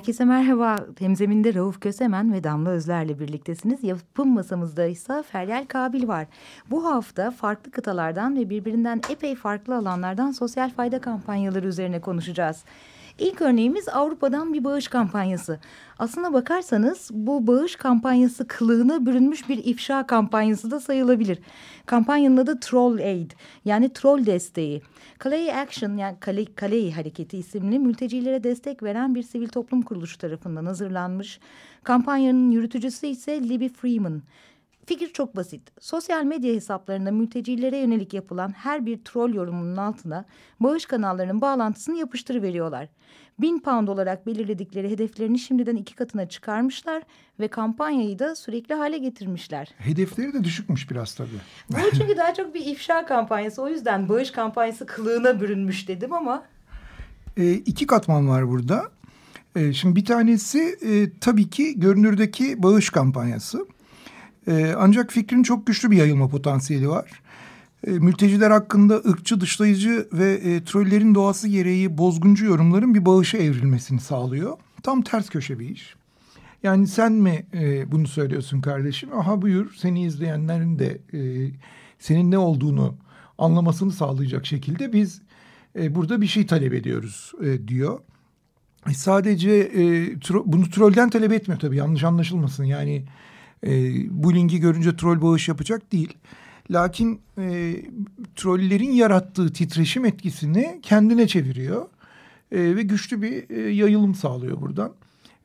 Herkese merhaba. Hemzeminde Rauf Kösemen ve Damla Özler'le birliktesiniz. Yapım masamızda ise Feryal Kabil var. Bu hafta farklı kıtalardan ve birbirinden epey farklı alanlardan sosyal fayda kampanyaları üzerine konuşacağız. İlk örneğimiz Avrupa'dan bir bağış kampanyası. Aslına bakarsanız bu bağış kampanyası kılığına bürünmüş bir ifşa kampanyası da sayılabilir. Kampanyanın adı Troll Aid yani troll desteği. Calais Action yani Calais Hareketi isimli mültecilere destek veren bir sivil toplum kuruluşu tarafından hazırlanmış. Kampanyanın yürütücüsü ise Libby Freeman. Fikir çok basit. Sosyal medya hesaplarında mültecilere yönelik yapılan her bir troll yorumunun altına bağış kanallarının bağlantısını yapıştırıveriyorlar. Bin pound olarak belirledikleri hedeflerini şimdiden iki katına çıkarmışlar ve kampanyayı da sürekli hale getirmişler. Hedefleri de düşükmüş biraz tabii. Bu çünkü daha çok bir ifşa kampanyası. O yüzden bağış kampanyası kılığına bürünmüş dedim ama. E, iki katman var burada. E, şimdi bir tanesi e, tabii ki görünürdeki bağış kampanyası. E, ancak fikrin çok güçlü bir yayılma potansiyeli var. E, mülteciler hakkında ırkçı, dışlayıcı ve e, trollerin doğası gereği bozguncu yorumların bir bağışa evrilmesini sağlıyor. Tam ters köşe bir iş. Yani sen mi e, bunu söylüyorsun kardeşim? Aha buyur seni izleyenlerin de e, senin ne olduğunu anlamasını sağlayacak şekilde biz e, burada bir şey talep ediyoruz diyor. Sadece e, tro bunu trollden talep etmiyor tabii yanlış anlaşılmasın. Yani e, bu linki görünce troll bağış yapacak değil. Lakin e, trollerin yarattığı titreşim etkisini kendine çeviriyor. E, ve güçlü bir e, yayılım sağlıyor buradan.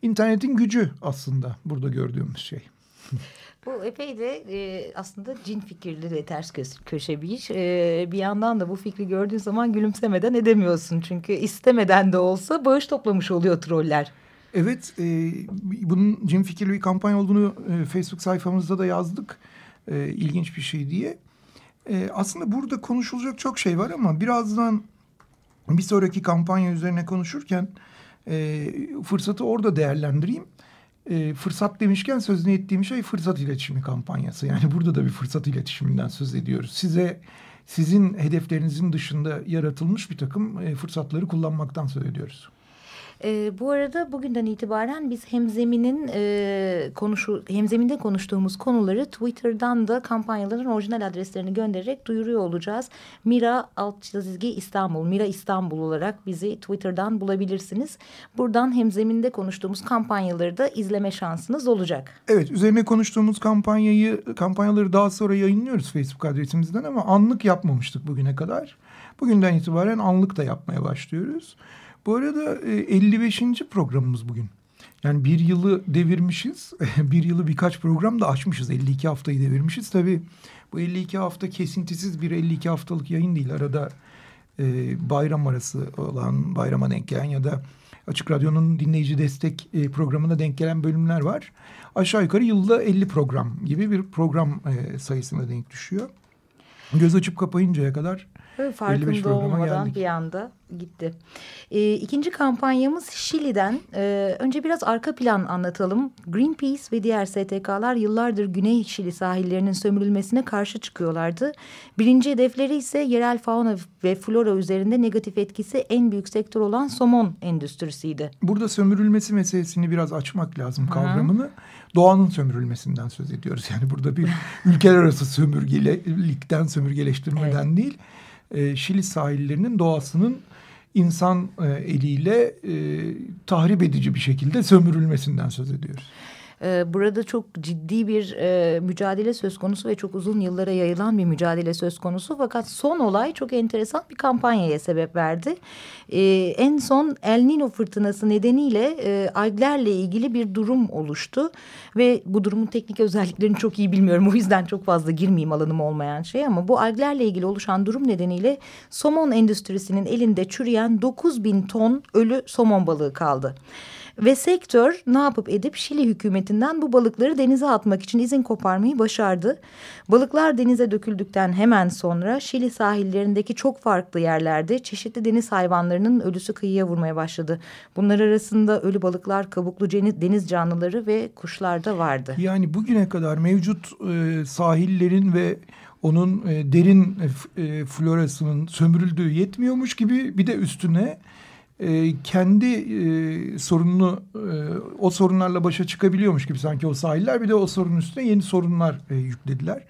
İnternetin gücü aslında burada gördüğümüz şey. Bu epey de e, aslında cin fikirli ve ters köşe bir iş. E, bir yandan da bu fikri gördüğün zaman gülümsemeden edemiyorsun. Çünkü istemeden de olsa bağış toplamış oluyor troller. Evet, e, bunun cin fikirli bir kampanya olduğunu e, Facebook sayfamızda da yazdık. E, ilginç bir şey diye. E, aslında burada konuşulacak çok şey var ama birazdan bir sonraki kampanya üzerine konuşurken e, fırsatı orada değerlendireyim. E, fırsat demişken sözünü ettiğim şey fırsat iletişimi kampanyası. Yani burada da bir fırsat iletişiminden söz ediyoruz. Size sizin hedeflerinizin dışında yaratılmış bir takım e, fırsatları kullanmaktan söz ediyoruz. E, bu arada bugünden itibaren biz hemzeminin e, konuşu hemzeminde konuştuğumuz konuları Twitter'dan da kampanyaların orijinal adreslerini göndererek duyuruyor olacağız. Mira alt çizgi İstanbul, Mira İstanbul olarak bizi Twitter'dan bulabilirsiniz. Buradan hemzeminde konuştuğumuz kampanyaları da izleme şansınız olacak. Evet, üzerine konuştuğumuz kampanyayı kampanyaları daha sonra yayınlıyoruz Facebook adresimizden ama anlık yapmamıştık bugüne kadar. Bugünden itibaren anlık da yapmaya başlıyoruz. Bu arada 55. E, programımız bugün. Yani bir yılı devirmişiz. bir yılı birkaç program da açmışız. 52 haftayı devirmişiz. Tabii bu 52 hafta kesintisiz bir 52 haftalık yayın değil. Arada e, bayram arası olan, bayrama denk gelen ya da Açık Radyo'nun dinleyici destek e, programına denk gelen bölümler var. Aşağı yukarı yılda 50 program gibi bir program e, sayısına denk düşüyor. Göz açıp kapayıncaya kadar Farkında olmadan geldik. bir anda gitti. E, ikinci kampanyamız Şili'den. E, önce biraz arka plan anlatalım. Greenpeace ve diğer STK'lar yıllardır Güney Şili sahillerinin sömürülmesine karşı çıkıyorlardı. Birinci hedefleri ise yerel fauna ve flora üzerinde negatif etkisi en büyük sektör olan somon endüstrisiydi. Burada sömürülmesi meselesini biraz açmak lazım kavramını. Hı -hı. Doğanın sömürülmesinden söz ediyoruz. Yani burada bir ülkeler arası sömürgelikten, sömürgeleştirmeden evet. değil e, Şili sahillerinin doğasının insan e, eliyle e, tahrip edici bir şekilde sömürülmesinden söz ediyoruz. E, burada çok ciddi bir e, mücadele söz konusu ve çok uzun yıllara yayılan bir mücadele söz konusu. Fakat son olay çok enteresan bir kampanyaya sebep verdi. E, en son El Nino fırtınası nedeniyle e, alglerle ilgili bir durum oluştu. Ve bu durumun teknik özelliklerini çok iyi bilmiyorum. O yüzden çok fazla girmeyeyim alanım olmayan şey ama bu alglerle ilgili oluşan durum nedeniyle somon endüstrisinin elinde çürüyen 9 bin ton ölü somon balığı kaldı. Ve sektör ne yapıp edip Şili hükümetinden bu balıkları denize atmak için izin koparmayı başardı. Balıklar denize döküldükten hemen sonra Şili sahillerindeki çok farklı yerlerde çeşitli deniz hayvanlarının ölüsü kıyıya vurmaya başladı. Bunlar arasında ölü balıklar, kabuklu deniz canlıları ve kuşlar da vardı. Yani bugüne kadar mevcut e, sahillerin ve onun e, derin e, e florasının sömürüldüğü yetmiyormuş gibi bir de üstüne e, kendi e, sorununu e, o sorunlarla başa çıkabiliyormuş gibi sanki o sahiller bir de o sorunun üstüne yeni sorunlar e, yüklediler.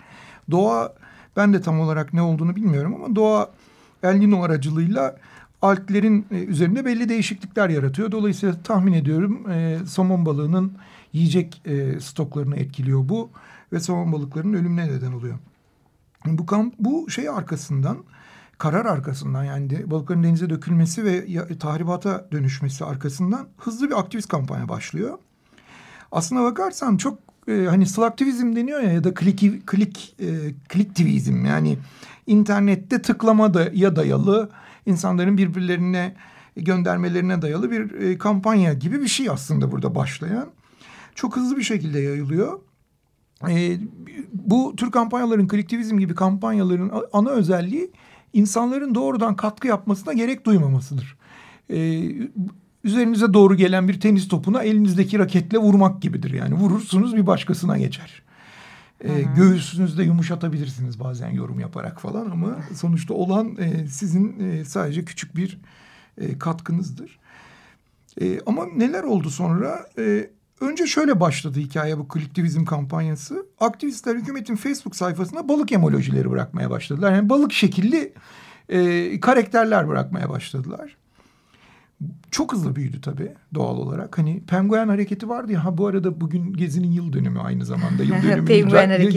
Doğa ben de tam olarak ne olduğunu bilmiyorum ama doğa El Nino aracılığıyla alglerin e, üzerinde belli değişiklikler yaratıyor. Dolayısıyla tahmin ediyorum e, somon balığının yiyecek e, stoklarını etkiliyor bu ve somon balıklarının ölümüne neden oluyor. Bu kamp bu şey arkasından karar arkasından yani de, denize dökülmesi ve tahribata dönüşmesi arkasından hızlı bir aktivist kampanya başlıyor. Aslına bakarsan çok e, hani slaktivizm deniyor ya ya da klik klik e, kliktivizm yani internette tıklama da ya dayalı insanların birbirlerine göndermelerine dayalı bir e, kampanya gibi bir şey aslında burada başlayan. Çok hızlı bir şekilde yayılıyor. E, bu tür kampanyaların, kolektivizm gibi kampanyaların ana özelliği insanların doğrudan katkı yapmasına gerek duymamasıdır. Ee, üzerinize doğru gelen bir tenis topuna elinizdeki raketle vurmak gibidir. Yani vurursunuz bir başkasına geçer. Ee, göğsünüzde yumuşatabilirsiniz bazen yorum yaparak falan ama sonuçta olan e, sizin e, sadece küçük bir e, katkınızdır. E, ama neler oldu sonra? E, Önce şöyle başladı hikaye bu kolektivizm kampanyası. Aktivistler hükümetin Facebook sayfasına balık emolojileri bırakmaya başladılar. Yani balık şekilli e, karakterler bırakmaya başladılar. Çok hızlı büyüdü tabii doğal olarak. Hani penguen hareketi vardı ya. Ha bu arada bugün Gezi'nin yıl dönümü aynı zamanda. Yıl dönümü,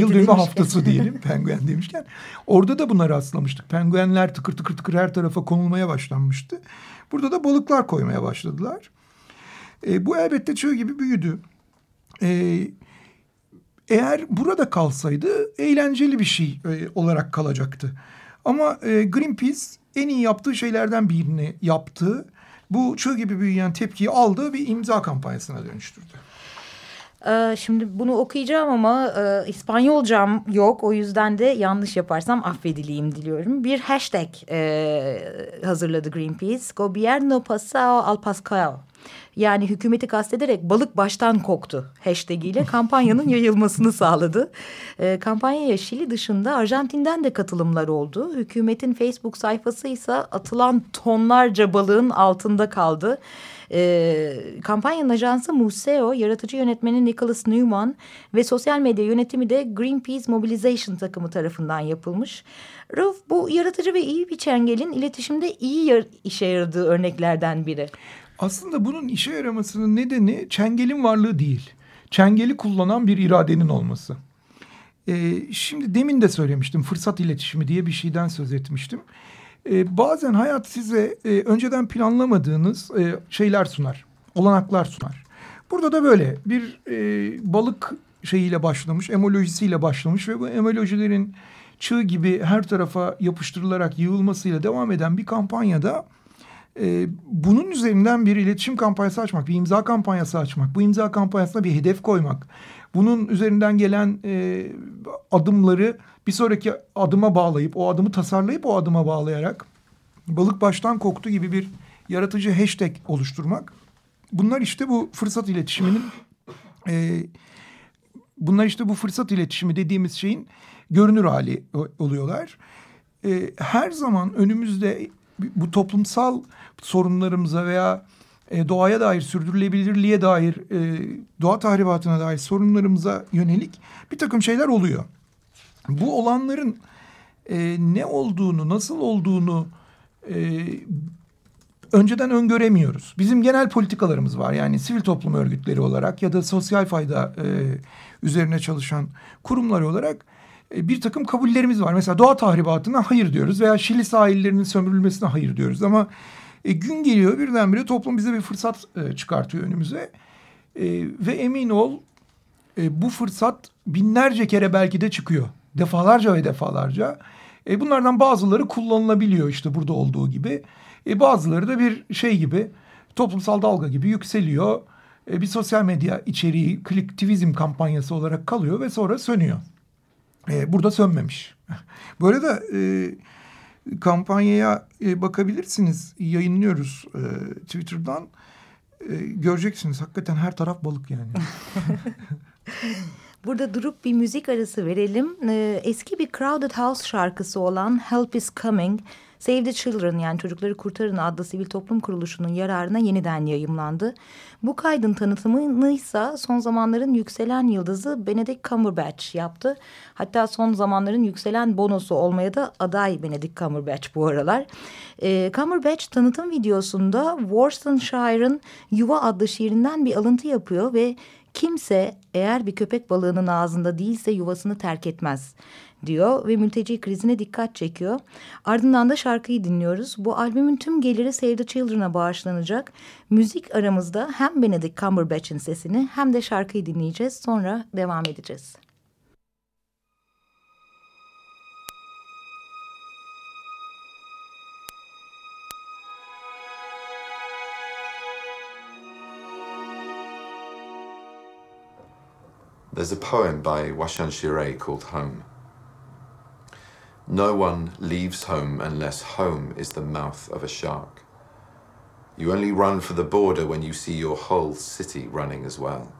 yıl dönümü haftası diyelim penguen demişken. Orada da buna rastlamıştık. Penguenler tıkır tıkır tıkır her tarafa konulmaya başlanmıştı. Burada da balıklar koymaya başladılar. E, bu elbette çığ gibi büyüdü. E, eğer burada kalsaydı eğlenceli bir şey e, olarak kalacaktı. Ama e, Greenpeace en iyi yaptığı şeylerden birini yaptı. Bu çığ gibi büyüyen tepkiyi aldı bir imza kampanyasına dönüştürdü. Ee, şimdi bunu okuyacağım ama e, İspanyolcam yok. O yüzden de yanlış yaparsam affedileyim diliyorum. Bir hashtag e, hazırladı Greenpeace. Gobierno pasao al pascao. Yani hükümeti kastederek balık baştan koktu hashtag kampanyanın yayılmasını sağladı. E, kampanyaya Şili dışında Arjantin'den de katılımlar oldu. Hükümetin Facebook sayfası ise atılan tonlarca balığın altında kaldı. E, kampanyanın ajansı Museo, yaratıcı yönetmeni Nicholas Newman ve sosyal medya yönetimi de Greenpeace Mobilization takımı tarafından yapılmış. Rauf bu yaratıcı ve iyi bir çengelin iletişimde iyi işe yaradığı örneklerden biri. Aslında bunun işe yaramasının nedeni çengelin varlığı değil. Çengeli kullanan bir iradenin olması. Ee, şimdi demin de söylemiştim fırsat iletişimi diye bir şeyden söz etmiştim. Ee, bazen hayat size e, önceden planlamadığınız e, şeyler sunar. Olanaklar sunar. Burada da böyle bir e, balık şeyiyle başlamış, emolojisiyle başlamış ve bu emolojilerin çığ gibi her tarafa yapıştırılarak yığılmasıyla devam eden bir kampanyada e, bunun üzerinden bir iletişim kampanyası açmak, bir imza kampanyası açmak, bu imza kampanyasına bir hedef koymak, bunun üzerinden gelen e, adımları bir sonraki adıma bağlayıp, o adımı tasarlayıp o adıma bağlayarak balık baştan koktu gibi bir yaratıcı hashtag oluşturmak. Bunlar işte bu fırsat iletişiminin e, bunlar işte bu fırsat iletişimi dediğimiz şeyin görünür hali oluyorlar. E, her zaman önümüzde bu toplumsal sorunlarımıza veya e, doğaya dair, sürdürülebilirliğe dair, e, doğa tahribatına dair sorunlarımıza yönelik bir takım şeyler oluyor. Bu olanların e, ne olduğunu, nasıl olduğunu e, önceden öngöremiyoruz. Bizim genel politikalarımız var. Yani sivil toplum örgütleri olarak ya da sosyal fayda e, üzerine çalışan kurumlar olarak bir takım kabullerimiz var. Mesela doğa tahribatına hayır diyoruz veya Şili sahillerinin sömürülmesine hayır diyoruz. Ama e, gün geliyor birdenbire toplum bize bir fırsat e, çıkartıyor önümüze. E, ve emin ol e, bu fırsat binlerce kere belki de çıkıyor. Defalarca ve defalarca. E, bunlardan bazıları kullanılabiliyor işte burada olduğu gibi. E, bazıları da bir şey gibi toplumsal dalga gibi yükseliyor. E, bir sosyal medya içeriği kliktivizm kampanyası olarak kalıyor ve sonra sönüyor. E, burada sönmemiş. Böyle de e, kampanyaya e, bakabilirsiniz. Yayınlıyoruz e, Twitter'dan. E, göreceksiniz hakikaten her taraf balık yani. Burada durup bir müzik arası verelim. Ee, eski bir Crowded House şarkısı olan Help Is Coming, Save the Children yani Çocukları Kurtarın adlı sivil toplum kuruluşunun yararına yeniden yayımlandı. Bu kaydın tanıtımını ise son zamanların yükselen yıldızı Benedict Cumberbatch yaptı. Hatta son zamanların yükselen bonosu olmaya da aday Benedict Cumberbatch bu aralar. Ee, Cumberbatch tanıtım videosunda Worcestershire Yuva adlı şiirinden bir alıntı yapıyor ve Kimse eğer bir köpek balığının ağzında değilse yuvasını terk etmez diyor ve mülteci krizine dikkat çekiyor. Ardından da şarkıyı dinliyoruz. Bu albümün tüm geliri Save the Children'a bağışlanacak. Müzik aramızda hem Benedict Cumberbatch'in sesini hem de şarkıyı dinleyeceğiz. Sonra devam edeceğiz. There's a poem by Washan Shirei called Home. No one leaves home unless home is the mouth of a shark. You only run for the border when you see your whole city running as well.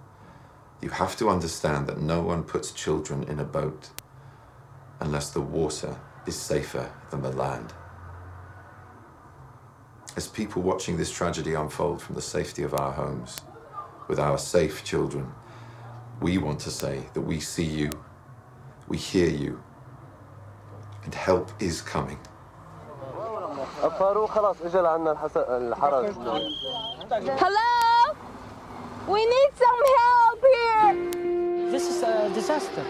You have to understand that no one puts children in a boat unless the water is safer than the land. As people watching this tragedy unfold from the safety of our homes, with our safe children, we want to say that we see you, we hear you, and help is coming. Hello? We need some help here. This is a disaster.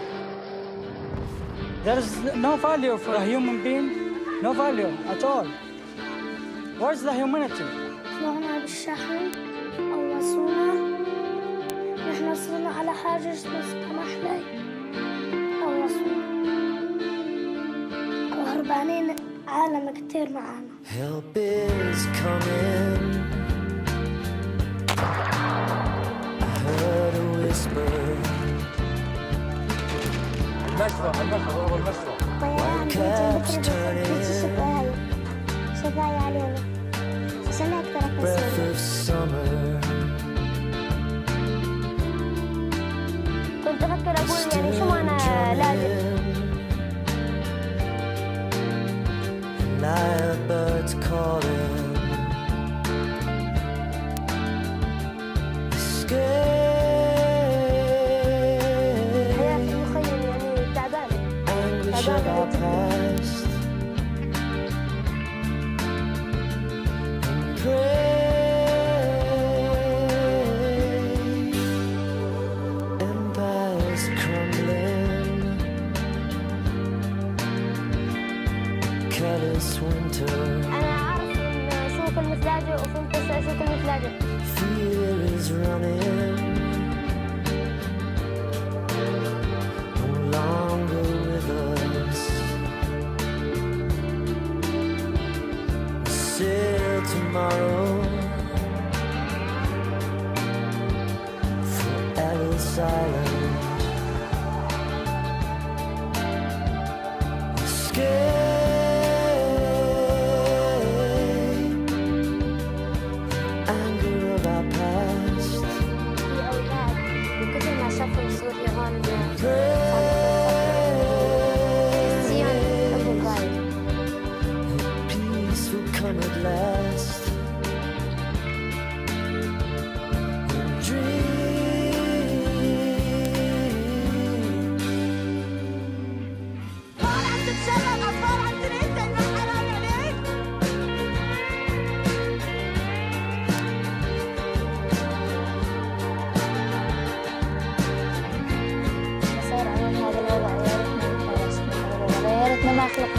There is no value for a human being, no value at all. Where's the humanity? طلعنا بالشحن قوصونا نحن صرنا على حاجز بس وهربانين عالم كتير معانا Help is coming. I heard a whisper. Caps turning. علينا Breath of summer. كنت أفكر أقول يعني شو night, birds calling. silence. chocolate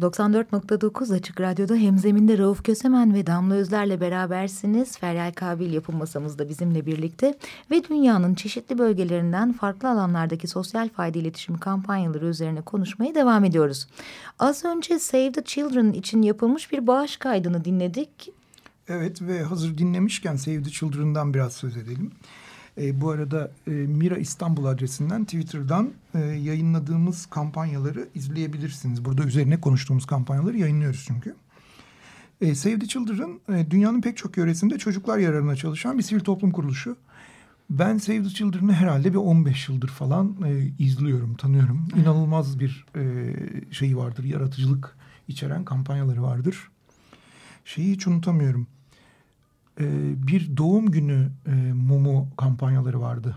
94.9 Açık Radyo'da Hemzeminde Rauf Kösemen ve Damla Özler'le berabersiniz. Feryal Kabil yapım masamızda bizimle birlikte ve dünyanın çeşitli bölgelerinden farklı alanlardaki sosyal fayda iletişim kampanyaları üzerine konuşmaya devam ediyoruz. Az önce Save the Children için yapılmış bir bağış kaydını dinledik. Evet ve hazır dinlemişken Save the Children'dan biraz söz edelim. E, bu arada e, Mira İstanbul adresinden Twitter'dan e, yayınladığımız kampanyaları izleyebilirsiniz. Burada üzerine konuştuğumuz kampanyaları yayınlıyoruz çünkü. E, Save the Children e, dünyanın pek çok yöresinde çocuklar yararına çalışan bir sivil toplum kuruluşu. Ben Save the Children'ı herhalde bir 15 yıldır falan e, izliyorum, tanıyorum. İnanılmaz bir e, şeyi vardır, yaratıcılık içeren kampanyaları vardır. Şeyi hiç unutamıyorum. Ee, bir doğum günü e, mumu kampanyaları vardı.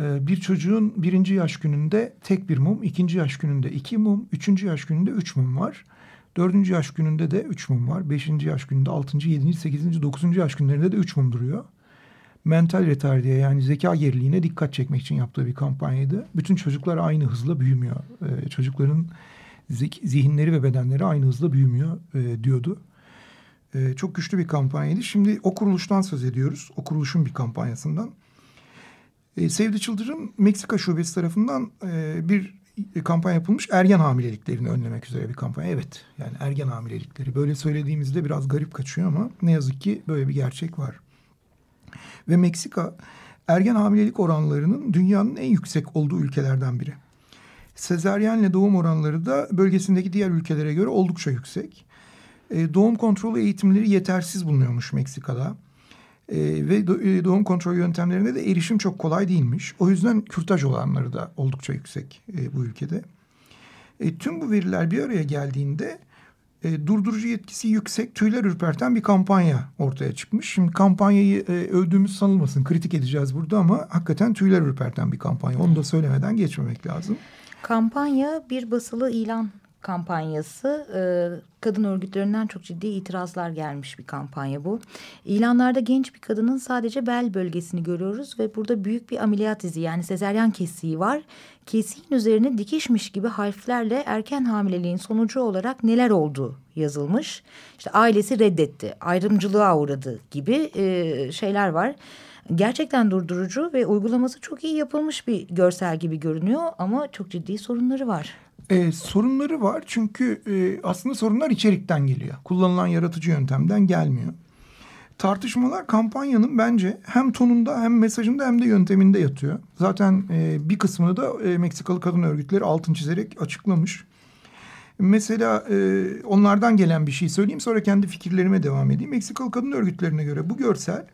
Ee, bir çocuğun birinci yaş gününde tek bir mum, ikinci yaş gününde iki mum, üçüncü yaş gününde üç mum var. Dördüncü yaş gününde de üç mum var. Beşinci yaş gününde altıncı, yedinci, sekizinci, dokuzuncu yaş günlerinde de üç mum duruyor. Mental retardiye yani zeka geriliğine dikkat çekmek için yaptığı bir kampanyaydı. Bütün çocuklar aynı hızla büyümüyor. Ee, çocukların zihinleri ve bedenleri aynı hızla büyümüyor e, diyordu. Ee, çok güçlü bir kampanyaydı. Şimdi o kuruluştan söz ediyoruz. O kuruluşun bir kampanyasından. Ee, Save the Children Meksika şubesi tarafından e, bir kampanya yapılmış. Ergen hamileliklerini önlemek üzere bir kampanya. Evet yani ergen hamilelikleri. Böyle söylediğimizde biraz garip kaçıyor ama ne yazık ki böyle bir gerçek var. Ve Meksika ergen hamilelik oranlarının dünyanın en yüksek olduğu ülkelerden biri. Sezaryenle doğum oranları da bölgesindeki diğer ülkelere göre oldukça yüksek. E, doğum kontrolü eğitimleri yetersiz bulunuyormuş Meksika'da. E, ve do- e, doğum kontrol yöntemlerine de erişim çok kolay değilmiş. O yüzden kürtaj olanları da oldukça yüksek e, bu ülkede. E, tüm bu veriler bir araya geldiğinde e, durdurucu yetkisi yüksek, tüyler ürperten bir kampanya ortaya çıkmış. Şimdi kampanyayı e, övdüğümüz sanılmasın, kritik edeceğiz burada ama hakikaten tüyler ürperten bir kampanya. Onu da söylemeden geçmemek lazım. Kampanya bir basılı ilan kampanyası. Ee, kadın örgütlerinden çok ciddi itirazlar gelmiş bir kampanya bu. İlanlarda genç bir kadının sadece bel bölgesini görüyoruz ve burada büyük bir ameliyat izi yani sezeryan kesiği var. Kesiğin üzerine dikişmiş gibi harflerle erken hamileliğin sonucu olarak neler olduğu yazılmış. İşte ailesi reddetti, ayrımcılığa uğradı gibi e, şeyler var. Gerçekten durdurucu ve uygulaması çok iyi yapılmış bir görsel gibi görünüyor ama çok ciddi sorunları var. E, sorunları var çünkü e, aslında sorunlar içerikten geliyor. Kullanılan yaratıcı yöntemden gelmiyor. Tartışmalar kampanyanın bence hem tonunda hem mesajında hem de yönteminde yatıyor. Zaten e, bir kısmını da e, Meksikalı kadın örgütleri altın çizerek açıklamış. Mesela e, onlardan gelen bir şey söyleyeyim sonra kendi fikirlerime devam edeyim. Meksikalı kadın örgütlerine göre bu görsel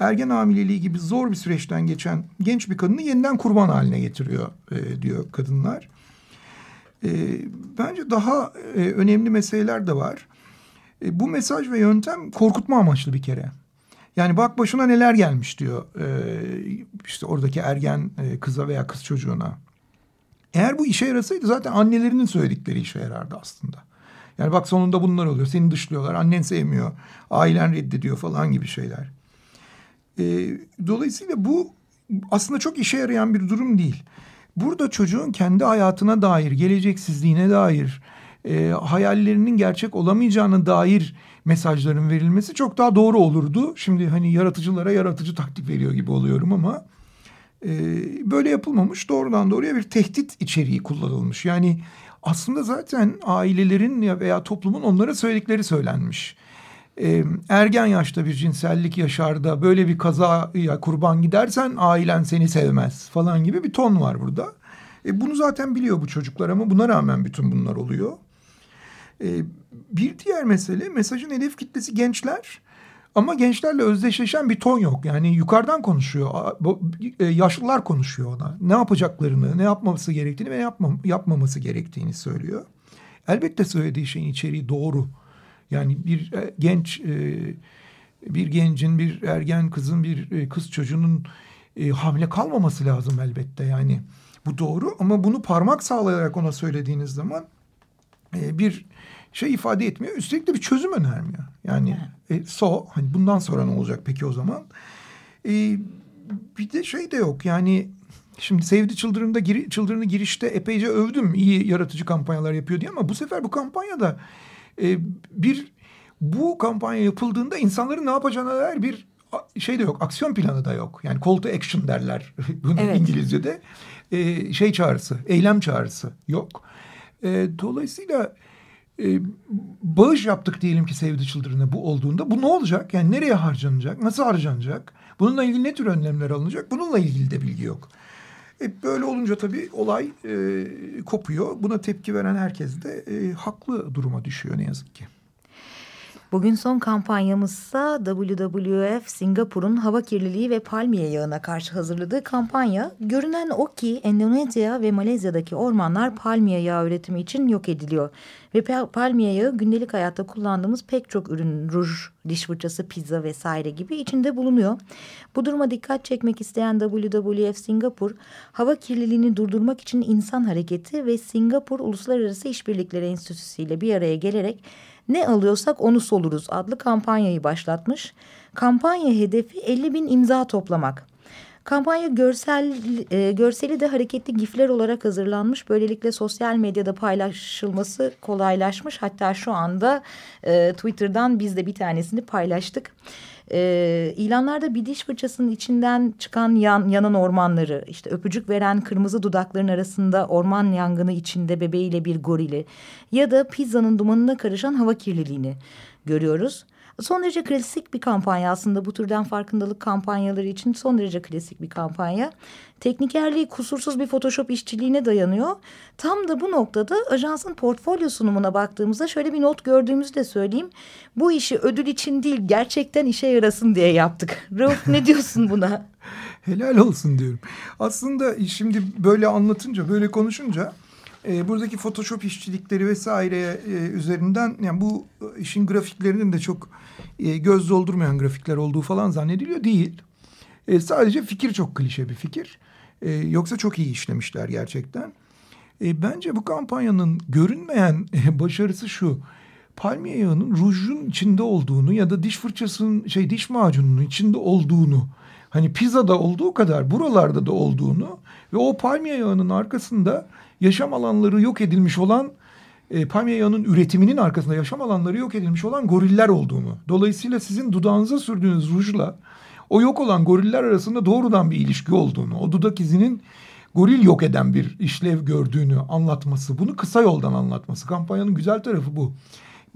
ergen hamileliği gibi zor bir süreçten geçen genç bir kadını yeniden kurban haline getiriyor e, diyor kadınlar. E, bence daha e, önemli meseleler de var. E, bu mesaj ve yöntem korkutma amaçlı bir kere. Yani bak başına neler gelmiş diyor e, işte oradaki ergen e, kıza veya kız çocuğuna. Eğer bu işe yarasaydı zaten annelerinin söyledikleri işe yarardı aslında. Yani bak sonunda bunlar oluyor. Seni dışlıyorlar. Annen sevmiyor. Ailen reddediyor falan gibi şeyler. E, dolayısıyla bu aslında çok işe yarayan bir durum değil. Burada çocuğun kendi hayatına dair, geleceksizliğine dair, e, hayallerinin gerçek olamayacağına dair mesajların verilmesi çok daha doğru olurdu. Şimdi hani yaratıcılara yaratıcı taktik veriyor gibi oluyorum ama e, böyle yapılmamış. Doğrudan doğruya bir tehdit içeriği kullanılmış. Yani aslında zaten ailelerin ya veya toplumun onlara söyledikleri söylenmiş. E, ergen yaşta bir cinsellik yaşar da böyle bir kazaya kurban gidersen ailen seni sevmez falan gibi bir ton var burada. E, bunu zaten biliyor bu çocuklar ama buna rağmen bütün bunlar oluyor. E, bir diğer mesele mesajın hedef kitlesi gençler. Ama gençlerle özdeşleşen bir ton yok. Yani yukarıdan konuşuyor. E, Yaşlılar konuşuyor ona. Ne yapacaklarını, ne yapmaması gerektiğini ve yapmam, yapmaması gerektiğini söylüyor. Elbette söylediği şeyin içeriği doğru. Yani bir e, genç, e, bir gencin, bir ergen kızın, bir e, kız çocuğunun hamile kalmaması lazım elbette. Yani bu doğru ama bunu parmak sağlayarak ona söylediğiniz zaman bir şey ifade etmiyor. Üstelik de bir çözüm önermiyor. Yani e, so hani bundan sonra ne olacak peki o zaman? E, bir de şey de yok yani şimdi Save the Children'da giri, Children'ı girişte epeyce övdüm iyi yaratıcı kampanyalar yapıyor diye ama bu sefer bu kampanyada e, bir bu kampanya yapıldığında insanların ne yapacağına dair bir şey de yok. Aksiyon planı da yok. Yani call to action derler bunu Evet. İngilizce'de. E, şey çağrısı, eylem çağrısı yok. E, dolayısıyla e, bağış yaptık diyelim ki Save the Children'a bu olduğunda. Bu ne olacak? Yani nereye harcanacak? Nasıl harcanacak? Bununla ilgili ne tür önlemler alınacak? Bununla ilgili de bilgi yok. E, böyle olunca tabii olay e, kopuyor. Buna tepki veren herkes de e, haklı duruma düşüyor ne yazık ki. Bugün son kampanyamızsa WWF Singapur'un hava kirliliği ve palmiye yağına karşı hazırladığı kampanya. Görünen o ki Endonezya ve Malezya'daki ormanlar palmiye yağı üretimi için yok ediliyor. Ve pa- palmiye yağı gündelik hayatta kullandığımız pek çok ürün, ruj, diş fırçası, pizza vesaire gibi içinde bulunuyor. Bu duruma dikkat çekmek isteyen WWF Singapur, hava kirliliğini durdurmak için insan hareketi ve Singapur Uluslararası İşbirlikleri Enstitüsü ile bir araya gelerek ne alıyorsak onu soluruz adlı kampanyayı başlatmış. Kampanya hedefi 50 bin imza toplamak. Kampanya görsel e, görseli de hareketli gifler olarak hazırlanmış. Böylelikle sosyal medyada paylaşılması kolaylaşmış. Hatta şu anda e, Twitter'dan biz de bir tanesini paylaştık. E, ilanlarda bir diş fırçasının içinden çıkan yan, yanan ormanları, işte öpücük veren kırmızı dudakların arasında orman yangını içinde bebeğiyle bir gorili ya da pizzanın dumanına karışan hava kirliliğini görüyoruz. Son derece klasik bir kampanya aslında bu türden farkındalık kampanyaları için son derece klasik bir kampanya. Teknikerliği kusursuz bir Photoshop işçiliğine dayanıyor. Tam da bu noktada ajansın portfolyo sunumuna baktığımızda şöyle bir not gördüğümüzü de söyleyeyim. Bu işi ödül için değil gerçekten işe yarasın diye yaptık. Rauf ne diyorsun buna? Helal olsun diyorum. Aslında şimdi böyle anlatınca, böyle konuşunca e, buradaki Photoshop işçilikleri vesaire e, üzerinden yani bu işin grafiklerinin de çok e, göz doldurmayan grafikler olduğu falan zannediliyor değil. E, sadece fikir çok klişe bir fikir. E, yoksa çok iyi işlemişler gerçekten. E, bence bu kampanyanın görünmeyen e, başarısı şu. Palmiye yağının rujun içinde olduğunu ya da diş fırçasının şey diş macununun içinde olduğunu hani pizzada olduğu kadar buralarda da olduğunu ve o palmiye yağının arkasında yaşam alanları yok edilmiş olan e, palmiye üretiminin arkasında yaşam alanları yok edilmiş olan goriller olduğunu. Dolayısıyla sizin dudağınıza sürdüğünüz rujla o yok olan goriller arasında doğrudan bir ilişki olduğunu, o dudak izinin goril yok eden bir işlev gördüğünü anlatması, bunu kısa yoldan anlatması. Kampanyanın güzel tarafı bu.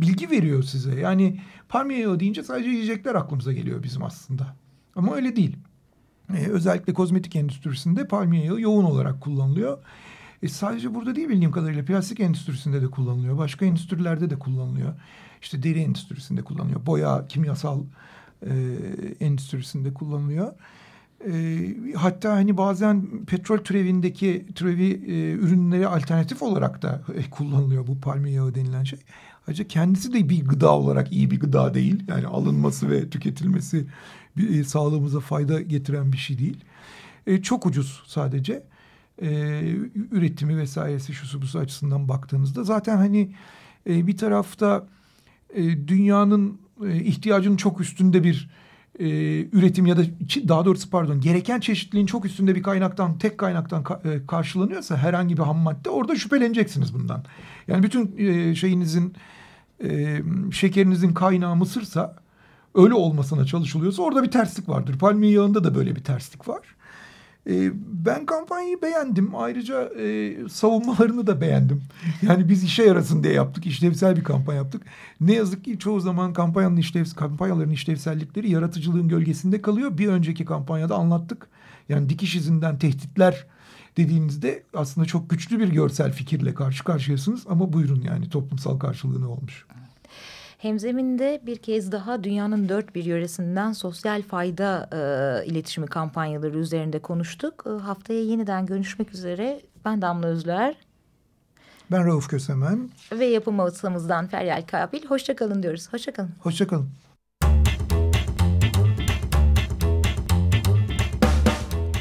Bilgi veriyor size. Yani palmiye deyince sadece yiyecekler aklımıza geliyor bizim aslında. Ama öyle değil. Ee, özellikle kozmetik endüstrisinde palmiye yağı yoğun olarak kullanılıyor. E, sadece burada değil bildiğim kadarıyla plastik endüstrisinde de kullanılıyor. Başka endüstrilerde de kullanılıyor. İşte deri endüstrisinde kullanılıyor. Boya, kimyasal e, endüstrisinde kullanılıyor. E, hatta hani bazen petrol türevindeki türevi e, ürünleri alternatif olarak da e, kullanılıyor bu palmiye yağı denilen şey. Ayrıca kendisi de bir gıda olarak iyi bir gıda değil. Yani alınması ve tüketilmesi bir, e, sağlığımıza fayda getiren bir şey değil. E, çok ucuz sadece. E, üretimi vesairesi şusu busu açısından baktığınızda zaten hani e, bir tarafta e, dünyanın e, ihtiyacının çok üstünde bir e, üretim ya da daha doğrusu pardon gereken çeşitliliğin çok üstünde bir kaynaktan tek kaynaktan ka- e, karşılanıyorsa herhangi bir ham madde orada şüpheleneceksiniz bundan. Yani bütün e, şeyinizin e, şekerinizin kaynağı mısırsa öyle olmasına çalışılıyorsa orada bir terslik vardır. Palmiye yağında da böyle bir terslik var. E, ben kampanyayı beğendim. Ayrıca e, savunmalarını da beğendim. Yani biz işe yarasın diye yaptık. İşlevsel bir kampanya yaptık. Ne yazık ki çoğu zaman kampanyanın işlev, kampanyaların işlevsellikleri yaratıcılığın gölgesinde kalıyor. Bir önceki kampanyada anlattık. Yani dikiş izinden tehditler dediğinizde aslında çok güçlü bir görsel fikirle karşı karşıyasınız. Ama buyurun yani toplumsal karşılığı ne olmuş? Hemzeminde bir kez daha dünyanın dört bir yöresinden sosyal fayda e, iletişimi kampanyaları üzerinde konuştuk. E, haftaya yeniden görüşmek üzere. Ben Damla Özler Ben Rauf Kösemen. ve yapım masamızdan Feryal Kabil. Hoşçakalın diyoruz. Hoşçakalın. Hoşçakalın.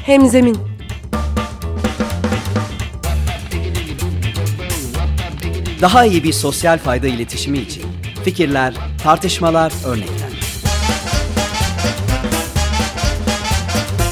Hemzemin Daha iyi bir sosyal fayda iletişimi için fikirler, tartışmalar, örnekler.